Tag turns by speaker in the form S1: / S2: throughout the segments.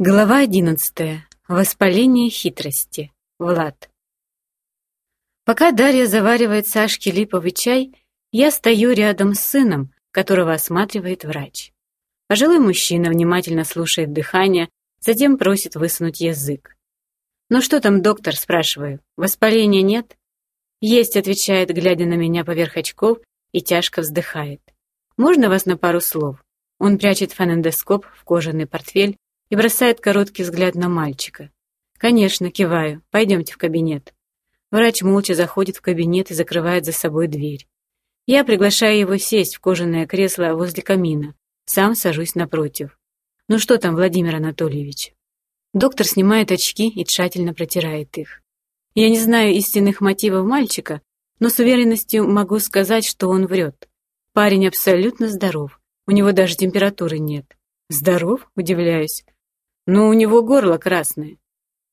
S1: Глава одиннадцатая. Воспаление хитрости. Влад. Пока Дарья заваривает Сашке липовый чай, я стою рядом с сыном, которого осматривает врач. Пожилой мужчина внимательно слушает дыхание, затем просит высунуть язык. «Ну что там, доктор?» – спрашиваю. «Воспаления нет?» «Есть», – отвечает, глядя на меня поверх очков и тяжко вздыхает. «Можно вас на пару слов?» Он прячет фонендоскоп в кожаный портфель и бросает короткий взгляд на мальчика. «Конечно, киваю. Пойдемте в кабинет». Врач молча заходит в кабинет и закрывает за собой дверь. Я приглашаю его сесть в кожаное кресло возле камина. Сам сажусь напротив. «Ну что там, Владимир Анатольевич?» Доктор снимает очки и тщательно протирает их. Я не знаю истинных мотивов мальчика, но с уверенностью могу сказать, что он врет. Парень абсолютно здоров, у него даже температуры нет. Здоров? Удивляюсь. Но у него горло красное.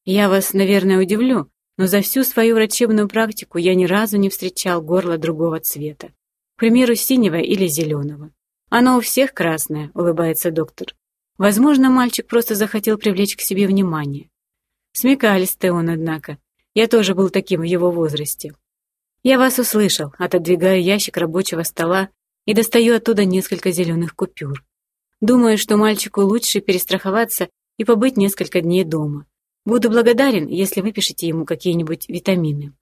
S1: Я вас, наверное, удивлю, но за всю свою врачебную практику я ни разу не встречал горло другого цвета. К примеру, синего или зеленого. Оно у всех красное, улыбается доктор. Возможно, мальчик просто захотел привлечь к себе внимание. Смекалистый он, однако. Я тоже был таким в его возрасте. Я вас услышал, отодвигаю ящик рабочего стола и достаю оттуда несколько зеленых купюр. Думаю, что мальчику лучше перестраховаться и побыть несколько дней дома. Буду благодарен, если выпишете ему какие-нибудь витамины».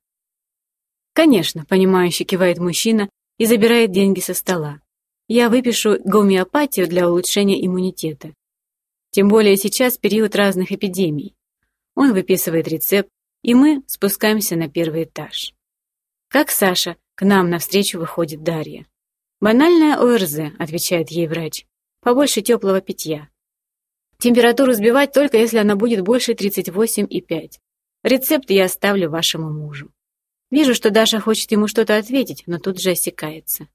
S1: «Конечно», — понимающе кивает мужчина и забирает деньги со стола. «Я выпишу гомеопатию для улучшения иммунитета. Тем более сейчас период разных эпидемий. Он выписывает рецепт, и мы спускаемся на первый этаж. Как Саша, к нам навстречу выходит Дарья. «Банальная ОРЗ», — отвечает ей врач. «Побольше теплого питья. Температуру сбивать только если она будет больше 38,5. Рецепт я оставлю вашему мужу. Вижу, что Даша хочет ему что-то ответить, но тут же осекается.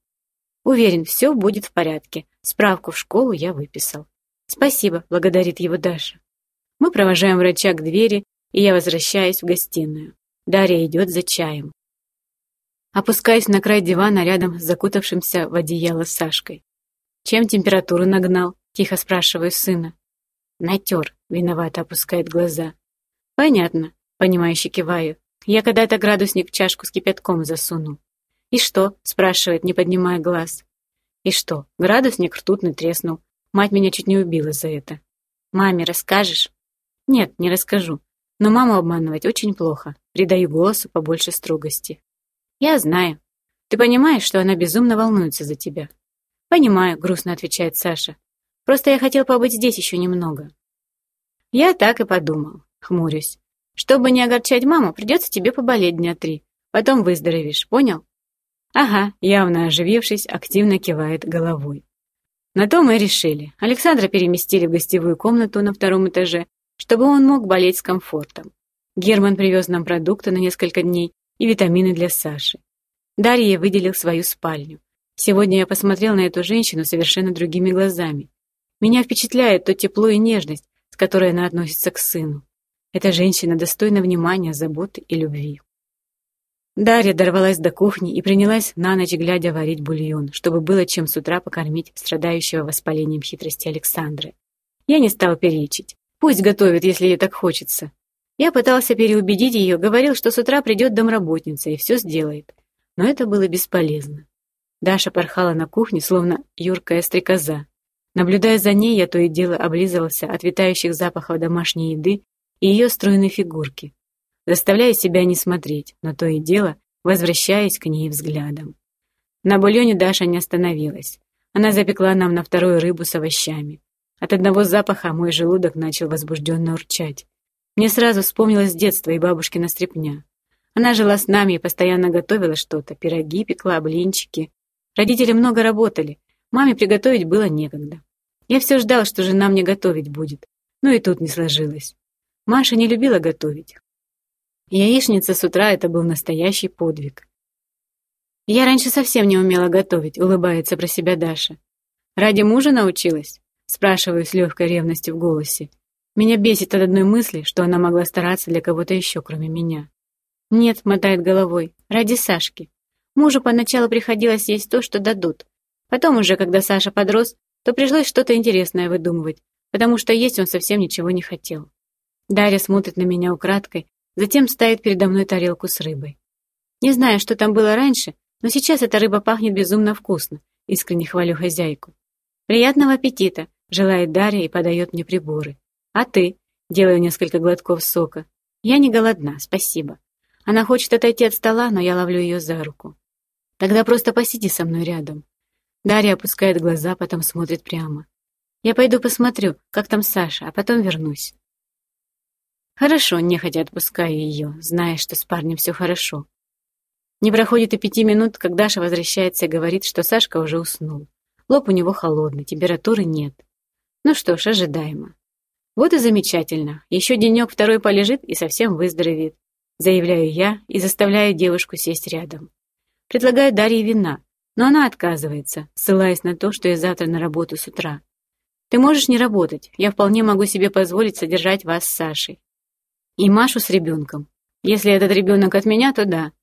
S1: Уверен, все будет в порядке. Справку в школу я выписал. Спасибо, благодарит его Даша. Мы провожаем врача к двери, и я возвращаюсь в гостиную. Дарья идет за чаем. Опускаюсь на край дивана рядом с закутавшимся в одеяло Сашкой. «Чем температуру нагнал?» – тихо спрашиваю сына. Натер, виновато опускает глаза. Понятно, понимающе киваю. Я когда-то градусник в чашку с кипятком засунул. И что? спрашивает, не поднимая глаз. И что? Градусник ртутный треснул. Мать меня чуть не убила за это. Маме расскажешь? Нет, не расскажу. Но маму обманывать очень плохо. Придаю голосу побольше строгости. Я знаю. Ты понимаешь, что она безумно волнуется за тебя? Понимаю, грустно отвечает Саша. Просто я хотел побыть здесь еще немного. Я так и подумал, хмурюсь. Чтобы не огорчать маму, придется тебе поболеть дня три. Потом выздоровеешь, понял? Ага, явно оживившись, активно кивает головой. На то мы решили. Александра переместили в гостевую комнату на втором этаже, чтобы он мог болеть с комфортом. Герман привез нам продукты на несколько дней и витамины для Саши. Дарья выделил свою спальню. Сегодня я посмотрел на эту женщину совершенно другими глазами. Меня впечатляет то тепло и нежность, с которой она относится к сыну. Эта женщина достойна внимания, заботы и любви. Дарья дорвалась до кухни и принялась на ночь глядя варить бульон, чтобы было чем с утра покормить страдающего воспалением хитрости Александры. Я не стал перечить. Пусть готовит, если ей так хочется. Я пытался переубедить ее, говорил, что с утра придет домработница и все сделает. Но это было бесполезно. Даша порхала на кухне, словно юркая стрекоза, Наблюдая за ней, я то и дело облизывался от витающих запахов домашней еды и ее стройной фигурки, заставляя себя не смотреть, но то и дело возвращаясь к ней взглядом. На бульоне Даша не остановилась. Она запекла нам на вторую рыбу с овощами. От одного запаха мой желудок начал возбужденно урчать. Мне сразу вспомнилось детство и бабушкина стряпня. Она жила с нами и постоянно готовила что-то, пироги пекла, блинчики. Родители много работали, Маме приготовить было некогда. Я все ждал, что жена мне готовить будет, но и тут не сложилось. Маша не любила готовить. Яичница с утра — это был настоящий подвиг. Я раньше совсем не умела готовить, улыбается про себя Даша. Ради мужа научилась? Спрашиваю с легкой ревностью в голосе. Меня бесит от одной мысли, что она могла стараться для кого-то еще, кроме меня. Нет, мотает головой, ради Сашки. Мужу поначалу приходилось есть то, что дадут, Потом уже, когда Саша подрос, то пришлось что-то интересное выдумывать. потому что есть он совсем ничего не хотел. Дарья смотрит на меня украдкой, затем ставит передо мной тарелку с рыбой. Не знаю, что там было раньше, но сейчас эта рыба пахнет безумно вкусно, искренне хвалю хозяйку. «Приятного аппетита!» — желает Дарья и подает мне приборы. «А ты?» — делаю несколько глотков сока. «Я не голодна, спасибо». Она хочет отойти от стола, но я ловлю ее за руку. «Тогда просто посиди со мной рядом». Дарья опускает глаза, потом смотрит прямо. «Я пойду посмотрю, как там Саша, а потом вернусь». Хорошо, нехотя отпускаю ее, зная, что с парнем все хорошо. Не проходит и пяти минут, как Даша возвращается и говорит, что Сашка уже уснул. Лоб у него холодный, температуры нет. Ну что ж, ожидаемо. Вот и замечательно. Еще денек второй полежит и совсем выздоровеет. Заявляю я и заставляю девушку сесть рядом. Предлагаю Дарье вина, но она отказывается, ссылаясь на то, что я завтра на работу с утра. Ты можешь не работать, я вполне могу себе позволить содержать вас с Сашей. И Машу с ребенком. Если этот ребенок от меня, то да.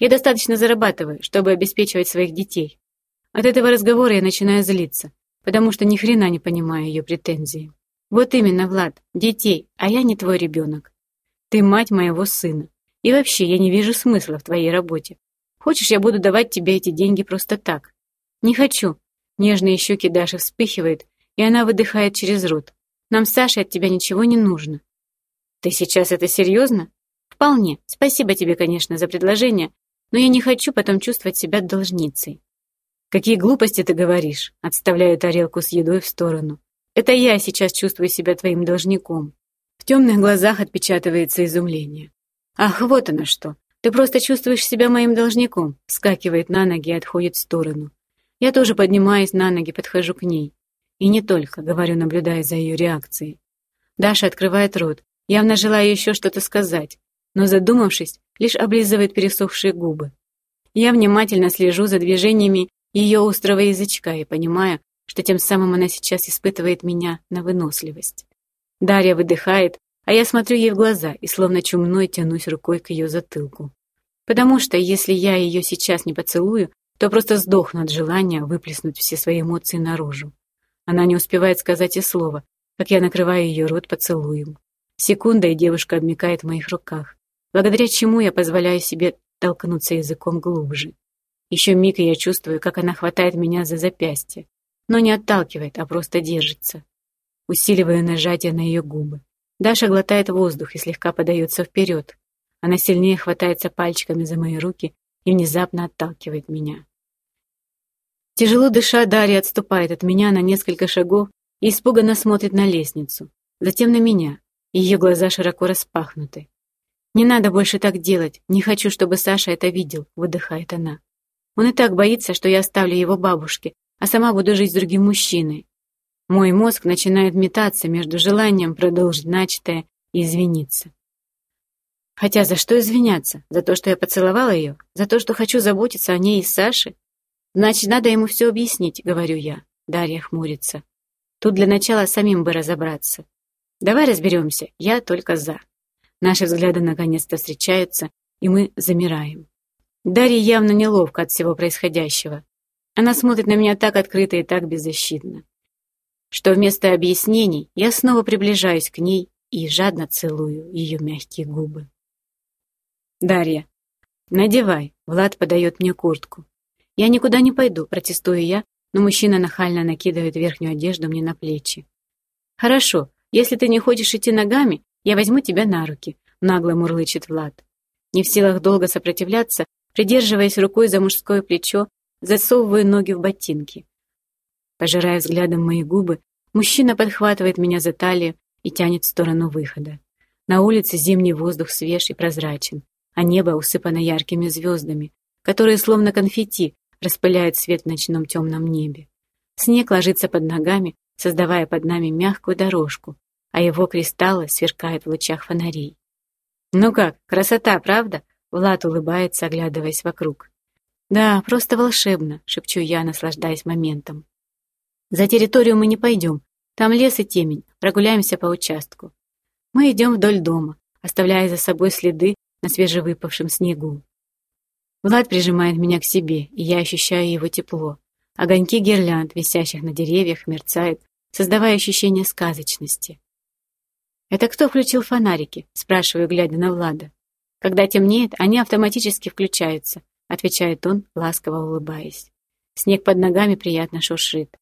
S1: Я достаточно зарабатываю, чтобы обеспечивать своих детей. От этого разговора я начинаю злиться, потому что ни хрена не понимаю ее претензии. Вот именно, Влад, детей, а я не твой ребенок. Ты мать моего сына. И вообще, я не вижу смысла в твоей работе. Хочешь, я буду давать тебе эти деньги просто так? Не хочу. Нежные щеки Даши вспыхивают, и она выдыхает через рот. Нам с от тебя ничего не нужно. Ты сейчас это серьезно? Вполне. Спасибо тебе, конечно, за предложение, но я не хочу потом чувствовать себя должницей. Какие глупости ты говоришь, отставляю тарелку с едой в сторону. Это я сейчас чувствую себя твоим должником. В темных глазах отпечатывается изумление. Ах, вот оно что. Ты просто чувствуешь себя моим должником, вскакивает на ноги и отходит в сторону. Я тоже поднимаюсь на ноги, подхожу к ней. И не только, говорю, наблюдая за ее реакцией. Даша открывает рот, явно желая еще что-то сказать, но задумавшись, лишь облизывает пересохшие губы. Я внимательно слежу за движениями ее острого язычка и понимаю, что тем самым она сейчас испытывает меня на выносливость. Дарья выдыхает, а я смотрю ей в глаза и словно чумной тянусь рукой к ее затылку. Потому что если я ее сейчас не поцелую, то просто сдохну от желания выплеснуть все свои эмоции наружу. Она не успевает сказать и слова, как я накрываю ее рот поцелуем. Секунда, и девушка обмикает в моих руках благодаря чему я позволяю себе толкнуться языком глубже. Еще миг, и я чувствую, как она хватает меня за запястье, но не отталкивает, а просто держится. Усиливаю нажатие на ее губы. Даша глотает воздух и слегка подается вперед. Она сильнее хватается пальчиками за мои руки и внезапно отталкивает меня. Тяжело дыша, Дарья отступает от меня на несколько шагов и испуганно смотрит на лестницу, затем на меня. Ее глаза широко распахнуты. «Не надо больше так делать. Не хочу, чтобы Саша это видел», — выдыхает она. «Он и так боится, что я оставлю его бабушке, а сама буду жить с другим мужчиной». Мой мозг начинает метаться между желанием продолжить начатое и извиниться. Хотя за что извиняться? За то, что я поцеловала ее? За то, что хочу заботиться о ней и Саше? Значит, надо ему все объяснить, говорю я. Дарья хмурится. Тут для начала самим бы разобраться. Давай разберемся, я только за. Наши взгляды наконец-то встречаются, и мы замираем. Дарья явно неловко от всего происходящего. Она смотрит на меня так открыто и так беззащитно, что вместо объяснений я снова приближаюсь к ней и жадно целую ее мягкие губы. Дарья. «Надевай», — Влад подает мне куртку. «Я никуда не пойду», — протестую я, но мужчина нахально накидывает верхнюю одежду мне на плечи. «Хорошо, если ты не хочешь идти ногами, «Я возьму тебя на руки», — нагло мурлычет Влад. Не в силах долго сопротивляться, придерживаясь рукой за мужское плечо, засовываю ноги в ботинки. Пожирая взглядом мои губы, мужчина подхватывает меня за талию и тянет в сторону выхода. На улице зимний воздух свеж и прозрачен, а небо усыпано яркими звездами, которые, словно конфетти, распыляют свет в ночном темном небе. Снег ложится под ногами, создавая под нами мягкую дорожку, а его кристаллы сверкают в лучах фонарей. «Ну как, красота, правда?» Влад улыбается, оглядываясь вокруг. «Да, просто волшебно», — шепчу я, наслаждаясь моментом. «За территорию мы не пойдем. Там лес и темень. Прогуляемся по участку. Мы идем вдоль дома, оставляя за собой следы на свежевыпавшем снегу. Влад прижимает меня к себе, и я ощущаю его тепло. Огоньки гирлянд, висящих на деревьях, мерцают создавая ощущение сказочности. «Это кто включил фонарики?» — спрашиваю, глядя на Влада. «Когда темнеет, они автоматически включаются», — отвечает он, ласково улыбаясь. Снег под ногами приятно шуршит.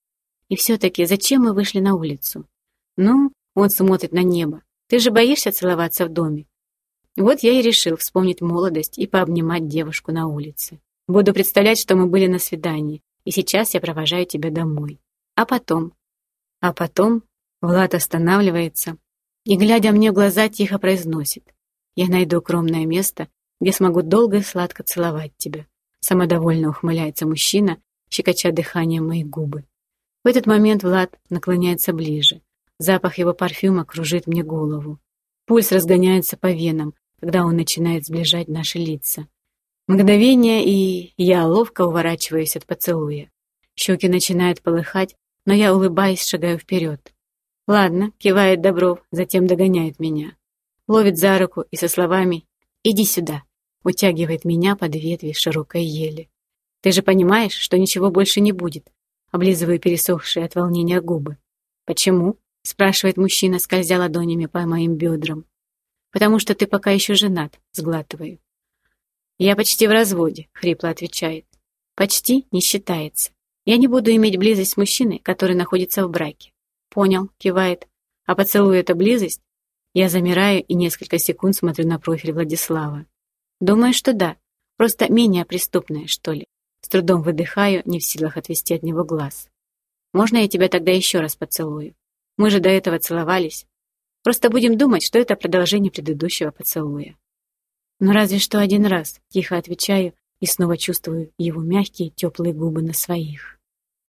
S1: «И все-таки зачем мы вышли на улицу?» «Ну, он смотрит на небо. Ты же боишься целоваться в доме?» Вот я и решил вспомнить молодость и пообнимать девушку на улице. Буду представлять, что мы были на свидании, и сейчас я провожаю тебя домой. А потом? А потом Влад останавливается и, глядя мне в глаза, тихо произносит. Я найду укромное место, где смогу долго и сладко целовать тебя. Самодовольно ухмыляется мужчина, щекоча дыханием мои губы. В этот момент Влад наклоняется ближе. Запах его парфюма кружит мне голову. Пульс разгоняется по венам, когда он начинает сближать наши лица. Мгновение, и я ловко уворачиваюсь от поцелуя. Щеки начинают полыхать, но я, улыбаясь, шагаю вперед. «Ладно», — кивает Добров, затем догоняет меня. Ловит за руку и со словами «Иди сюда», утягивает меня под ветви широкой ели. «Ты же понимаешь, что ничего больше не будет?» Облизываю пересохшие от волнения губы. «Почему?» — спрашивает мужчина, скользя ладонями по моим бедрам. «Потому что ты пока еще женат», — сглатываю. «Я почти в разводе», — хрипло отвечает. «Почти не считается. Я не буду иметь близость с мужчиной, который находится в браке». «Понял», — кивает. «А поцелуй — это близость?» Я замираю и несколько секунд смотрю на профиль Владислава. Думаю, что да, просто менее преступная, что ли. С трудом выдыхаю, не в силах отвести от него глаз. Можно я тебя тогда еще раз поцелую? Мы же до этого целовались. Просто будем думать, что это продолжение предыдущего поцелуя. «Ну разве что один раз», — тихо отвечаю и снова чувствую его мягкие теплые губы на своих.